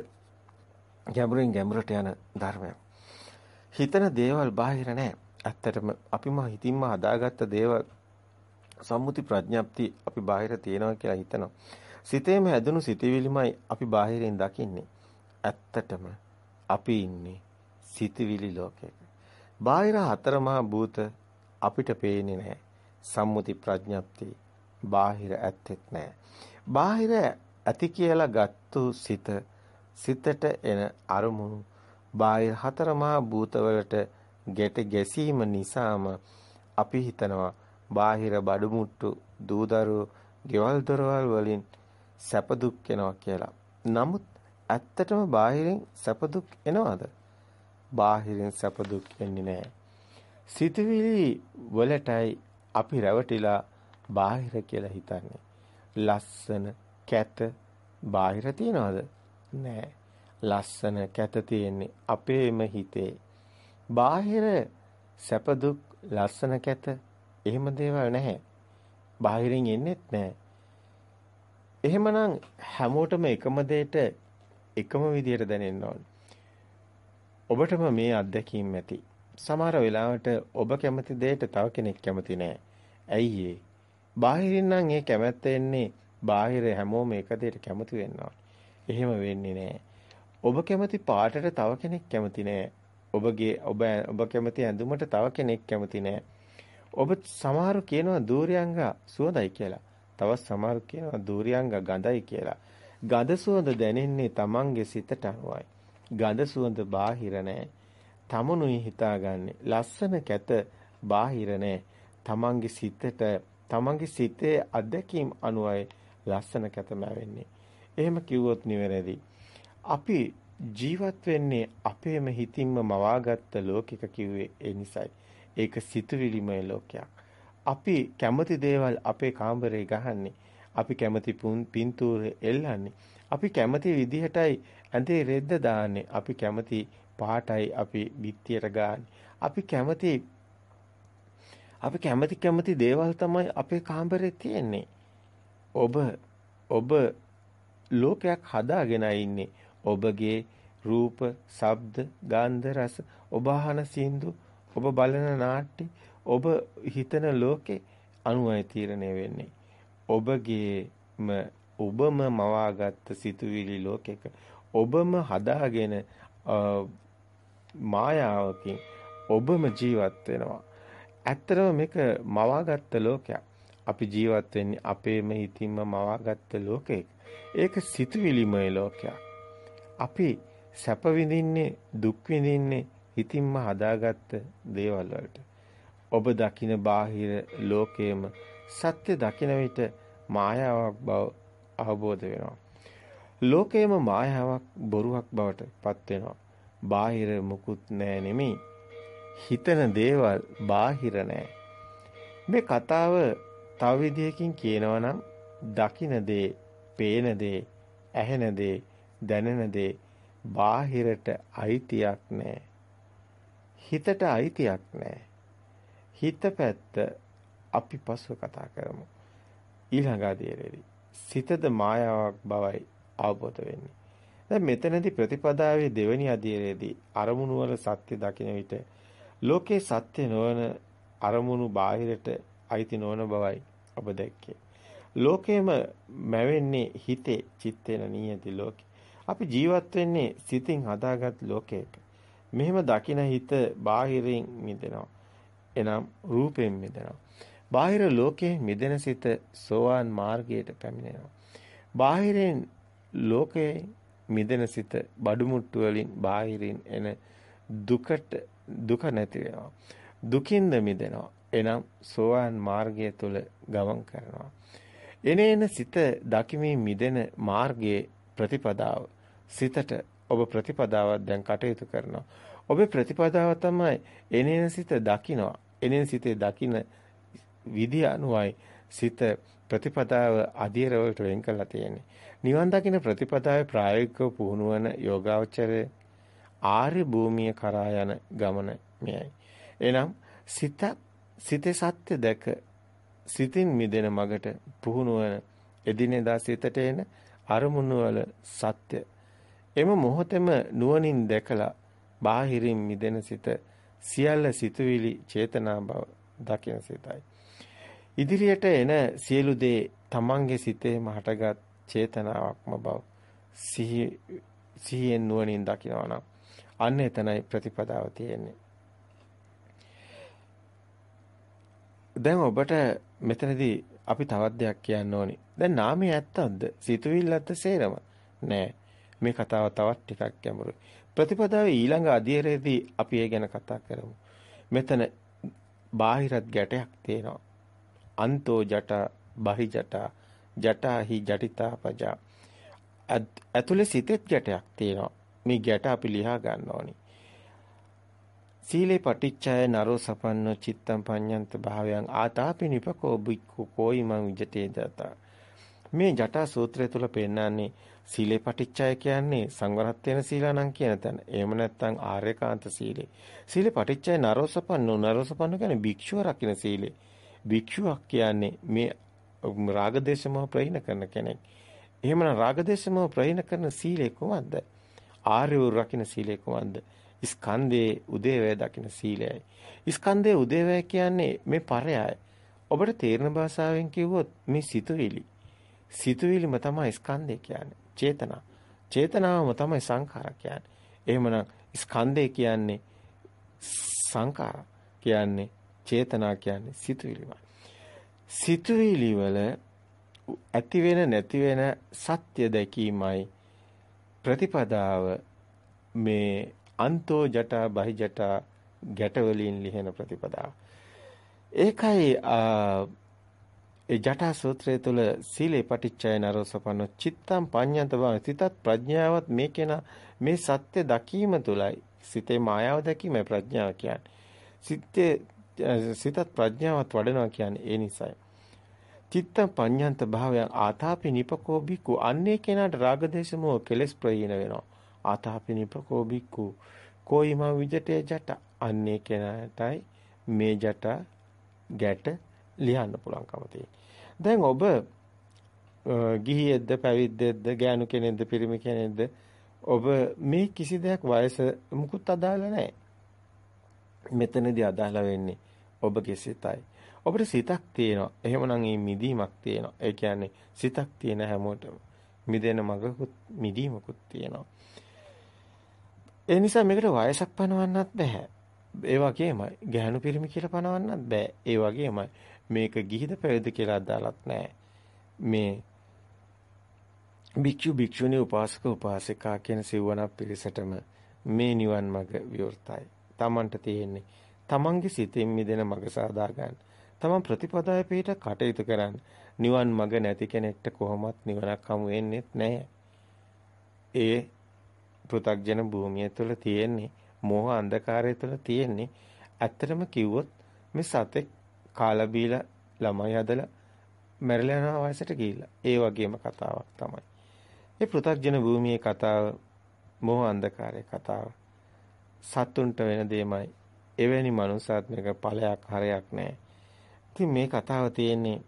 ගැඹුරින් ගැඹුරට යන ධර්මයක්. හිතන දේවල් බාහිර නැහැ. ඇත්තටම අපිම හිතින්ම හදාගත්ත දේවල් සම්මුති ප්‍රඥප්ති අපි බාහිර තියනවා කියලා හිතනවා. සිතේම හැදුණු සිතවිලිමයි අපි බාහිරින් දකින්නේ. ඇත්තටම අපි ඉන්නේ සිතවිලි ලෝකයක. බාහිර හතරමහා භූත අපිට පේන්නේ නැහැ. සම්මුති ප්‍රඥප්ති බාහිර ඇත්තෙත් නැහැ. බාහිර ඇති කියලා ගත්තු සිත සිතට එන අරමුණු බාහිර හතරමහා භූතවලට ගැට ගැසීම නිසාම අපි හිතනවා බාහිර බඩමුට්ටු දූදරු ගෙවල් දොරවල් වලින් සැප දුක් එනවා කියලා. නමුත් ඇත්තටම බාහිරින් සැප දුක් එනවද? බාහිරින් සැප දුක් එන්නේ නැහැ. සිතවිලි වලටයි අපි රැවටිලා බාහිර කියලා හිතන්නේ. ලස්සන කැත බාහිර තියනවද? නැහැ. ලස්සන කැත තියෙන්නේ අපේම හිතේ. බාහිර සැප දුක් ලස්සන කැත එහෙම දේවල් නැහැ. බාහිරින් එන්නේත් නැහැ. එහෙමනම් හැමෝටම එකම දෙයට එකම විදියට දැනෙන්න ඕන. ඔබටම මේ අත්දැකීම් ඇති. සමහර වෙලාවට ඔබ කැමති දෙයට තව කෙනෙක් කැමති නෑ. ඇයි ඒ? බාහිරින් නම් ඒ කැමැත්ත එන්නේ බාහිර හැමෝම එක දෙයට කැමති වෙනවා. එහෙම වෙන්නේ නෑ. ඔබ කැමති පාටට තව කෙනෙක් කැමති නෑ. ඔබගේ ඔබ ඔබ කැමති ඇඳුමට තව කෙනෙක් කැමති නෑ. ඔබ සමහරු කියනවා දූර්යංග සුවඳයි කියලා. තවත් සමහරු කියනවා දූර්යංග ගඳයි කියලා. ගඳ සුවඳ දැනෙන්නේ Tamange සිතට අනුවයි. ගඳ සුවඳ බාහිර නෑ. තමනුයි හිතාගන්නේ. ලස්සන කැත බාහිර නෑ. තමන්ගේ සිතට තමන්ගේ සිතේ අත්දැකීම් අනුවයි ලස්සන කැතම වෙන්නේ. එහෙම කිව්වොත් නිවැරදි. අපි ජීවත් වෙන්නේ අපේම හිතින්ම මවාගත්ත ලෝකික කිව්වේ ඒ නිසයි. ඒක සිතුවිලිමය ලෝකයක්. අපි කැමති දේවල් අපේ කාමරේ ගහන්නේ. අපි කැමති පින්තූරේ එල්ලන්නේ. අපි කැමති විදිහටයි ඇඳේ රෙද්ද දාන්නේ. අපි කැමති පාටයි අපි බිත්තියට ගාන්නේ. අපි කැමති අපි කැමති කැමති දේවල් තමයි අපේ කාමරේ තියෙන්නේ. ඔබ ඔබ ලෝකයක් හදාගෙන ඉන්නේ. ඔබගේ රූප, ශබ්ද, ගන්ධ, රස, ඔබ අහන සින්දු, ඔබ බලන නාට්‍ය, ඔබ හිතන ලෝකේ අනුවයි තීරණය වෙන්නේ. ඔබගේම ඔබම මවාගත්ත සිතුවිලි ලෝකයක ඔබම හදාගෙන මායාවකින් ඔබම ජීවත් වෙනවා. ඇත්තටම මේක මවාගත්ත ලෝකයක්. අපි ජීවත් වෙන්නේ අපේම හිතින්ම මවාගත්ත ලෝකයක. ඒක සිතුවිලිමය ලෝකයක්. අපි සැප විඳින්නේ දුක් විඳින්නේ හිතින්ම හදාගත්ත දේවල් වලට. ඔබ දකින බාහිර ලෝකයේම සත්‍ය දකින විට මායාවක් බව අවබෝධ වෙනවා. ලෝකයේම මායාවක් බොරුවක් බවට පත් වෙනවා. බාහිර මුකුත් නෑ නෙමෙයි. හිතන දේවල් බාහිර නෑ. මේ කතාව තව විදිහකින් කියනවා නම් දකින දේ, පේන දේ, ඇහෙන දේ, දැනෙන දේ බාහිරට අයිතියක් නෑ. හිතට අයිතියක් නෑ. හිත පැත්ත අපි පසුව කතා කරමු. ඊළඟ අධීරේදී සිතද මායාවක් බවයි අවබෝධ වෙන්නේ. දැන් මෙතනදී ප්‍රතිපදාවේ දෙවැනි අධීරයේදී අරමුණු වල සත්‍ය දකින විට ලෝකේ සත්‍ය නොවන අරමුණු බාහිරට අයිති නොවන බවයි ඔබ දැක්කේ. ලෝකේම මැවෙන්නේ හිතේ චිත්තේන නියති ලෝකේ. අපි ජීවත් වෙන්නේ සිතින් හදාගත් ලෝකයක. මෙහෙම දකින හිත බාහිරින් මිදෙනවා. එනම් රූපයෙන් මිදෙනවා. බාහිර ලෝකයේ මිදෙන සිත සෝවාන් මාර්ගයට පැමිණෙනවා. බාහිරින් ලෝකයේ මිදෙන සිත බඩු මුට්ටු වලින් බාහිරින් එන දුකට දුක නැති වෙනවා. දුකින්ද මිදෙනවා. එනම් සෝවාන් මාර්ගය තුල ගමන් කරනවා. එනේන සිත දකිමින් මිදෙන මාර්ගයේ ප්‍රතිපදාව සිතට ඔබ ප්‍රතිපදාවක් දැන් කටයුතු කරනවා. ඔබේ ප්‍රතිපදාව තමයි එනේන සිත දකිනවා. එනේන සිතේ දකින විදිය අනුවයි සිත ප්‍රතිපදාව අධීර වලට වෙන් කරලා තියෙන්නේ. නිවන් දකින ප්‍රතිපදාවේ ප්‍රායෝගිකව පුහුණු වන යෝගාවචරය ආර්ය භූමිය කරා යන ගමන මෙයයි. එනම් සිත සිතේ සත්‍ය දැක සිතින් මිදෙන මගට පුහුණු වන එදිනෙදා සිතට එන අරමුණු වල සත්‍ය එම මොහොතේම නුවණින් දැකලා බාහිරින් මිදෙන සිත සියල්ල සිතුවිලි චේතනා බව දකින සිතයි. ඉදිරියට එන සියලු දේ තමන්ගේ සිතේම හටගත් චේතනාවක්ම බව සිහි සිහියෙන් නුවණින් දකිනවා නම් අන්න එතනයි ප්‍රතිපදාව තියෙන්නේ. දැන් ඔබට මෙතනදී අපි තවත් දෙයක් කියන්න ඕනි. දැන් නාමයේ ඇත්තක්ද? සිතුවිල්ලක්ද සේරම? නෑ. මේ කතාව තවත් ටිකක් ගැඹුරුයි. ප්‍රතිපදාවේ ඊළඟ අධ්‍යයනයේදී අපි ඒ ගැන කතා කරමු. මෙතන බාහිරත් ගැටයක් තියෙනවා. අන්තෝ ජට බහි ජට ජටහි ජටිතා පජා ඇතුලේ සිතෙත් ගැටයක් තියෙනවා මේ ගැට අපි ලියා ගන්න ඕනි සීලේ පටිච්චය නරෝ සපන්නෝ චිත්තම් පඤ්ඤන්ත භාවයන් ආතාපි නිපකෝ බික්ඛු කෝයිමං විජතේ දත මේ ජටා සූත්‍රය තුල පෙන්නන්නේ සීලේ පටිච්චය කියන්නේ සංවරත් වෙන සීලානම් කියන තැන. එහෙම නැත්නම් ආර්යකාන්ත සීලේ. සීලේ පටිච්චය නරෝ සපන්නෝ නරෝ සපන්නෝ කියන්නේ භික්ෂුව රකින්න සීලේ. භික්ෂුවක් කියන්නේ මේ රාගදේශමව ප්‍රහීන කරන කෙනෙක්. එහෙමනම් රාගදේශමව ප්‍රහීන කරන සීලය කොහොමද? ආර්යව රකින්න සීලය කොහොමද? ස්කන්ධයේ උදේවැය දකින සීලයයි. ස්කන්ධයේ උදේවැය කියන්නේ මේ පරයයි. ඔබට තේරෙන භාෂාවෙන් කිව්වොත් මේ සිතුවිලි. සිතුවිලිම තමයි ස්කන්ධය කියන්නේ. චේතනා. චේතනාවම තමයි සංඛාර කියන්නේ. එහෙමනම් ස්කන්ධය කියන්නේ සංඛාර කියන්නේ චේතනා කියන්නේ සිතුවිලිමයි. සිතුවිලි වල ඇති වෙන නැති වෙන සත්‍ය දැකීමයි ප්‍රතිපදාව මේ අන්තෝ ජටා බහි ජටා ගැට වලින් ලිහෙන ප්‍රතිපදාව. ඒකයි ඒ ජටා සූත්‍රය තුළ සීලේ පටිච්චය නරෝසපන චිත්තම් පඤ්ඤන්ත බව සිතත් ප්‍රඥාවත් මේකේන මේ සත්‍ය දකීම තුළයි සිතේ මායාව දැකීමයි ප්‍රඥාව කියන්නේ. සිතේ සිතත් ප්‍රඥාවත් වඩනවා කියන්නේ ඒ නිසයි. චිත්ත පඤ්ඤන්ත භාවයන් ආතාපි නිපකෝ බිකු අන්නේ කෙනාට රාගදේශ මොහ කෙලස් ප්‍රහීන වෙනවා. ආතාපි නිපකෝ බිකු කොයිම විජටේ ජට අන්නේ කෙනාටයි මේ ජට ගැට ලියන්න පුළුවන්කම දැන් ඔබ ගිහියෙක්ද පැවිද්දෙක්ද ගෑනු කෙනෙක්ද පිරිමි කෙනෙක්ද ඔබ මේ කිසි දෙයක් වයස මුකුත් අදාළ නැහැ. මෙතනදී අදාළ වෙන්නේ ඔබගේ සිතයි. ඔබට සිතක් තියෙනවා. එහෙමනම් මේ මිදීමක් තියෙනවා. ඒ කියන්නේ සිතක් තියෙන හැමෝටම මිදෙන මගකුත් මිදීමකුත් තියෙනවා. ඒ නිසා මේකට වයසක් පනවන්නත් බෑ. ඒ වගේමයි ගැහණු පිරිමි කියලා පනවන්නත් බෑ. ඒ වගේමයි මේක ගිහිද පැවිදි කියලා අදාළත් නෑ. මේ භික්ෂු භික්ෂුණී උපාසක උපාසිකා කියන සිවණක් පිරිසටම මේ නිවන් මඟ විවෘතයි. Tamanට තියෙන්නේ තමන්ගේ සිතෙන් මිදෙන මඟ සාදා ගන්න. තමන් ප්‍රතිපදාවේ පිට කටයුතු කරන්න. නිවන් මඟ නැති කෙනෙක්ට කොහොමත් නිවනක් හමු වෙන්නේ නැහැ. ඒ පෘථග්ජන භූමිය තුළ තියෙන්නේ මෝහ අන්ධකාරය තුළ තියෙන්නේ ඇත්තටම කිව්වොත් මේ සතෙක් කාලා බීලා ළමයි හදලා මැරිලා යන වයසට ගිහිල්ලා. ඒ වගේම කතාවක් තමයි. මේ පෘථග්ජන භූමියේ කතාව මෝහ අන්ධකාරයේ කතාව. සතුන්ට වෙන දෙයමයි. එවැනි මනුසාත්මික ඵලයක් හරයක් නැහැ. ඉතින් මේ කතාව තියෙන්නේ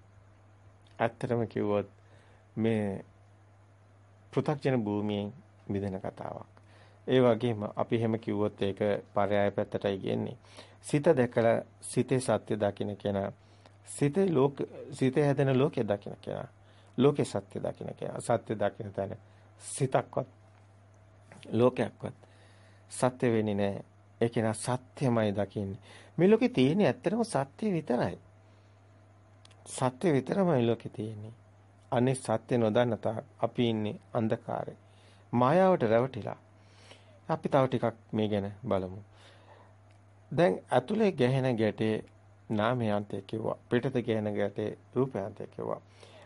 ඇත්තටම කිව්වොත් මේ පෘථග්ජන භූමියෙන් මිදෙන කතාවක්. ඒ වගේම අපි එහෙම කිව්වොත් ඒක පරයාය පැත්තටයි ගෙන්නේ. සිත දැකලා සිතේ සත්‍ය දකින්න කෙනා සිතේ ලෝක සිතේ හැදෙන ලෝකය දකින්න කෙනා ලෝකේ සත්‍ය දකින්න කෙනා සත්‍ය දකින්න තැන සිතක්වත් ලෝකයක්වත් සත්‍ය වෙන්නේ නැහැ. ඒක නා සත්‍යමයි දකින්නේ. මේ ලෝකේ තියෙන්නේ ඇත්තටම සත්‍ය විතරයි. සත්‍ය විතරමයි ලෝකේ තියෙන්නේ. අනේ සත්‍ය නොදන්න තාක් අපි ඉන්නේ අන්ධකාරේ. මායාවට රැවටිලා. අපි තව ටිකක් මේ ගැන බලමු. දැන් ඇතුලේ ගැහෙන ගැටේ නාමයන්තය කිව්වා. පිටත ගැහෙන ගැටේ රූපයන්තය කිව්වා.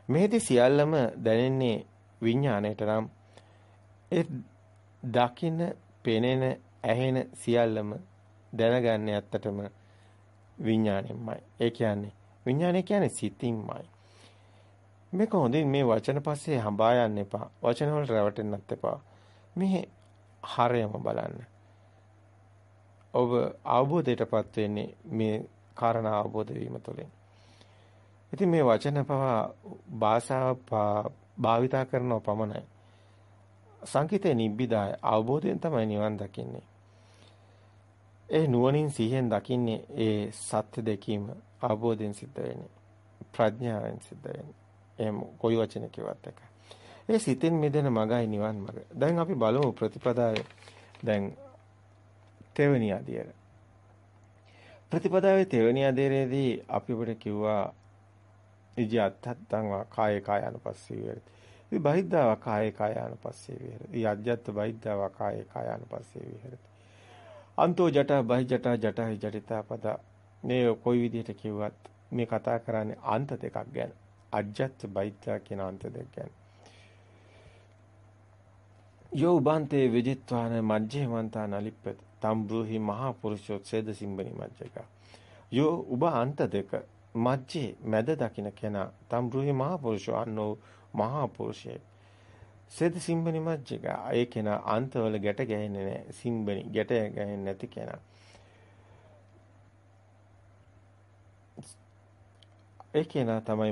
මේදී සියල්ලම දැනෙන්නේ විඥාණයට නම් ඒ දකින්න, පෙනෙන, ඇහෙන සියල්ලම දැනගන්නේ ඇත්තටම විඥාණයෙන්මයි. ඒ කියන්නේ විඥානය කියන්නේ සිතින්මයි. මේක හොඳින් මේ වචන පස්සේ හඹා යන්න එපා. වචන වලට රැවටෙන්නත් එපා. මේ හරයම බලන්න. ඔබ අවබෝධයටපත් වෙන්නේ මේ කාරණා අවබෝධ වීම තුළින්. ඉතින් මේ වචන පවා භාෂාව භාවිතා කරනව පමණයි. සංකිතේ නිබ්බිදාය අවබෝධයෙන් තමයි නිවන් දකින්නේ. ඒ නුවණින් සිහියෙන් දකින්නේ ඒ සත්‍ය දැකීම අවබෝධයෙන් සිද්ධ වෙන්නේ. ප්‍රඥාවෙන් සිද්ධ වෙන්නේ. එහෙම කොයි වචන කිව්වත් එකයි. ඒ සිතෙන් මිදෙන මගයි නිවන් මග. දැන් අපි බලමු ප්‍රතිපදාවේ දැන් තෙවෙනි අධ්‍යයන. ප්‍රතිපදාවේ තෙවෙනි අධ්‍යයනයේදී අපි ඔබට කිව්වා ඉජ්ජත්තං වා කාය කායනුපස්සී වේරති. ඉතින් බහිද්ධා කාය කායනුපස්සී වේරති. යජ්ජත් බහිද්ධා වා කාය කායනුපස්සී වේරති. අන්තෝ ජට බහි ජට ජට ජටිතා පද මේ කොයි විදිහට කිව්වත් මේ කතා කරන්නේ අන්ත දෙකක් ගැන. අජ්ජත් බයිත්‍යා කියන අන්ත දෙක ගැන. යෝ උබන්තේ විජිත්වාන මජ්ජේ මන්තා නලිප්පත තම්බ්‍රුහි මහා පුරුෂෝත්සේද සිම්බනි මජ්ජක. යෝ උබ අන්ත දෙක මජ්ජේ මැද දකින්න කෙනා තම්බ්‍රුහි මහා පුරුෂෝ අන්නෝ මහා පුරුෂයෙක්. සෙද සිම්බනි මජ්ජක ඒ කෙනා අන්තවල ගැට ගැහෙන්නේ නැහැ. සිම්බනි ගැට ගැහෙන්නේ නැති කෙනා. ඒ කෙනා තමයි